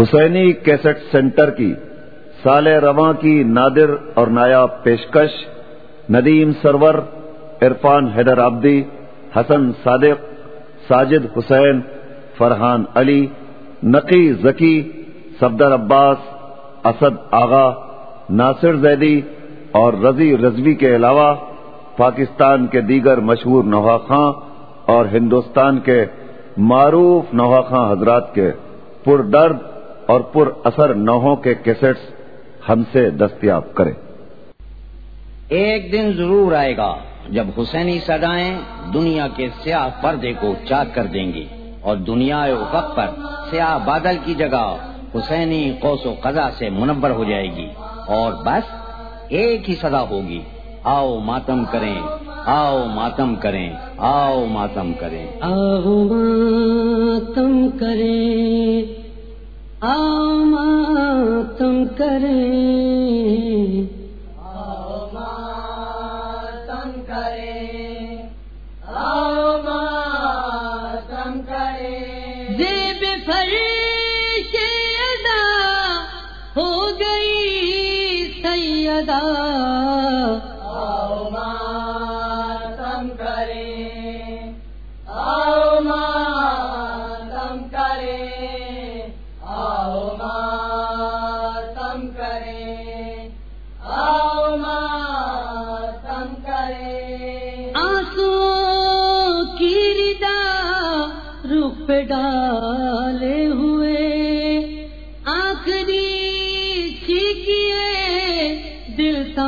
حسینی cassette centre کی، سال رواں کی نادر اور نایاب پیشکش، ندیم سرور، عرفان حیدر آبدی حسن صادق، ساجد حسین، فرحان علی، نقی ذکی صفدر عباس، اسد آغا، ناصر زیدی اور رضی رضوی کے علاوہ پاکستان کے دیگر مشہور نوحہ خاں اور ہندوستان کے معروف نوحہ خاں حضرات کے پر درد اور پر اثر نوحوں کے کیسٹس ہم سے دستیاب کریں۔ ایک دن ضرور آئے گا جب حسینی سدائیں دنیا کے سیاہ پردے کو چاک کر دیں گی اور دنیا افق پر سیاہ بادل کی جگہ حسینی قوس و قضا سے منور ہو جائے گی اور بس ایک ہی صدا ہوگی۔ آؤ ماتم کریں آؤ ماتم کریں آؤ ماتم کریں۔ آؤ ماتم کریں۔ آما تم کریں۔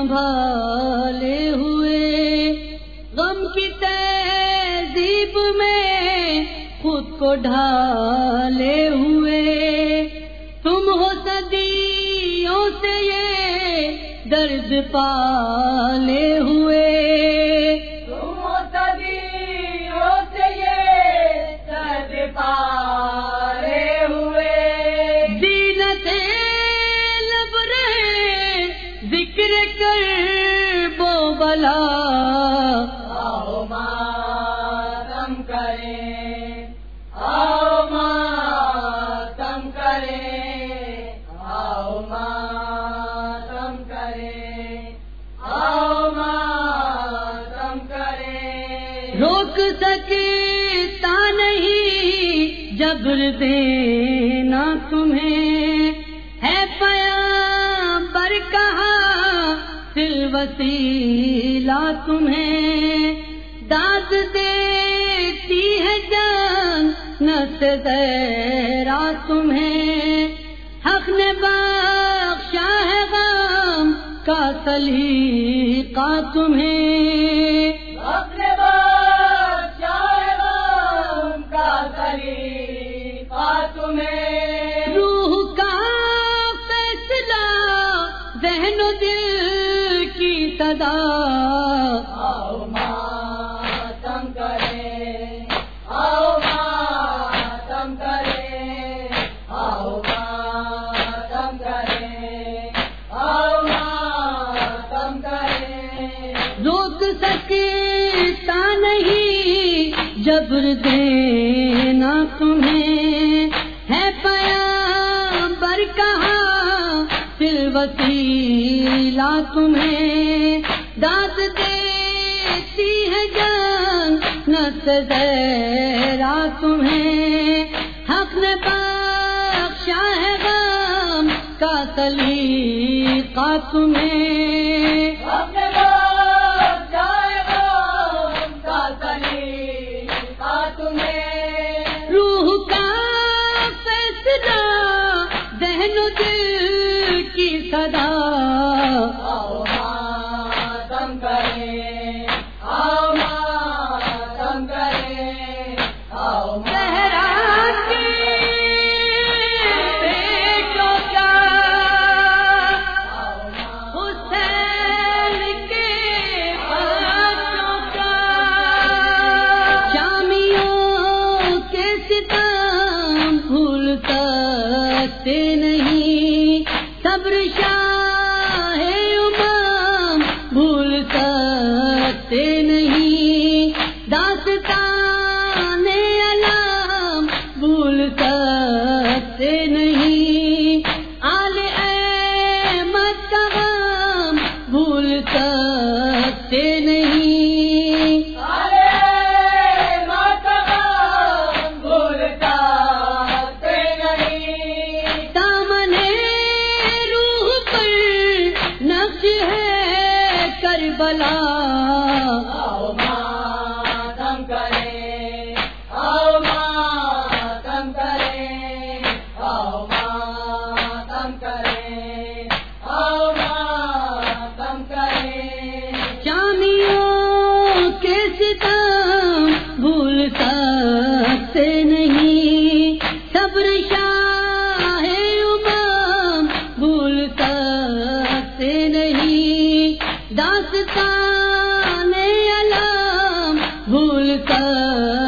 سنبھالے ہوئے۔ غم کی تہذیب میں خود کو ڈھالے ہوئے۔ تم ہو صدیوں سے یہ درد پالے ہوئے نہیں دینا تمہیں۔ ہے پیامبر کہا، دل وسیلہ تمہیں۔ داد دیتی ہے جان، نس زیرا تمہیں۔ حق نے بخشا ہے غم کا سلیقہ تمہیں۔ صدا آؤ ماتم کریں آؤ ماتم آؤ ماتم کریں آؤ ماتم کریں روک سکتا نہیں جبر دینا تمہیں۔ ہے پیامبر کہا دل وسیلہ تمہیں۔ نس زیرا تمہیں حق نے بخشا ہے غم کا سلیقہ تمہیں اپنے بادشاہ غم کا تمہیں روح کا فیصلہ ذہن و دل کی صدا آؤ ماتم کریں ستم بھولتا سے نہیں۔ صبر شاہ امام بھولتا سے نہیں۔ داستان علام بھولتا سے نہیں۔ آل احمد کا غام بھولتا داستان علم بھول کر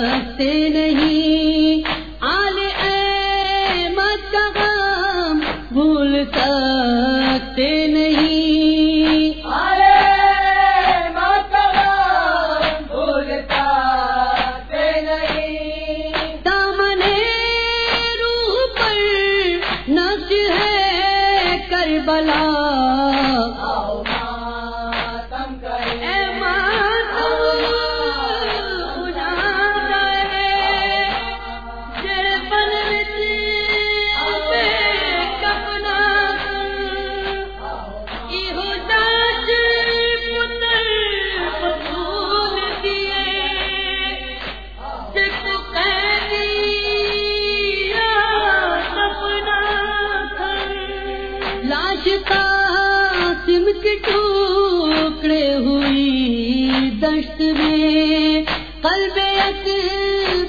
دشت میں قلب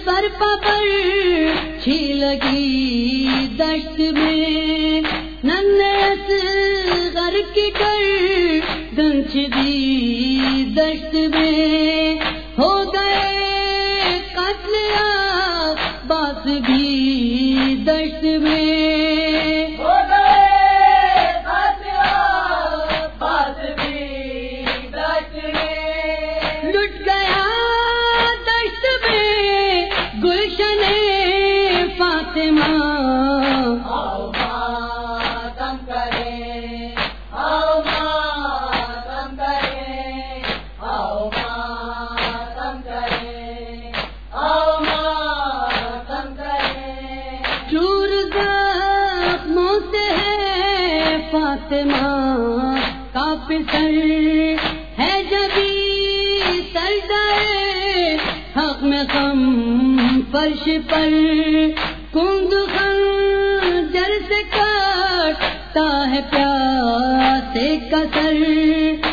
پر پپر چھی لگی دشت میں۔ ننت گھر کی کر گنچ دی دشت میں۔ ہو گئے قتل بات بھی دشت میں۔ سر ہے جبھی سر گئے حق میں کم فرش پر کنگ جل سے کاٹتا ہے پیاسے کا سر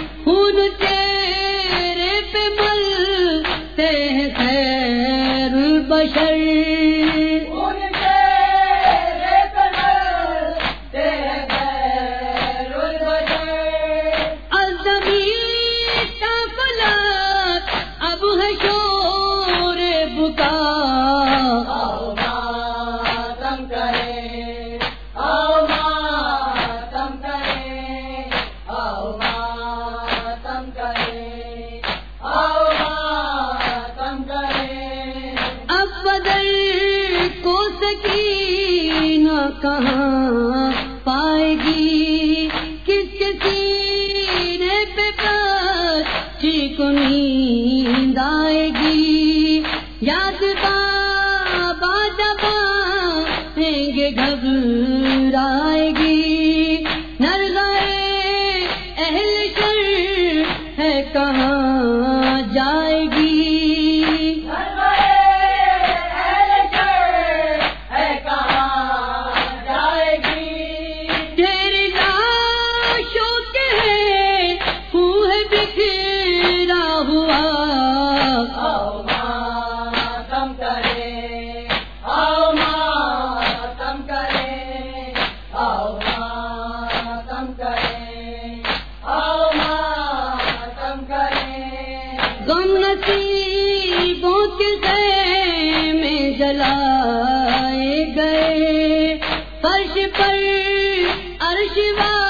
سکینہ کہاں پائے گی کس کے سینے پہ بچی کو نیند آئے گی یاد بابا جب آئیں گے گھبرائے گی نرگائے اہل شر ہے کہاں؟ شیوا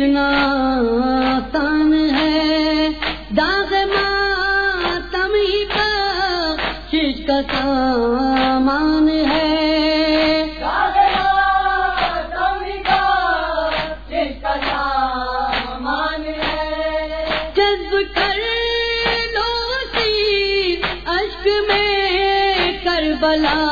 کتنا تان ہے۔ داغ ماتم ہی بخشش کا سامان ہے۔ جذب کر لو سی اشک میں کربلا۔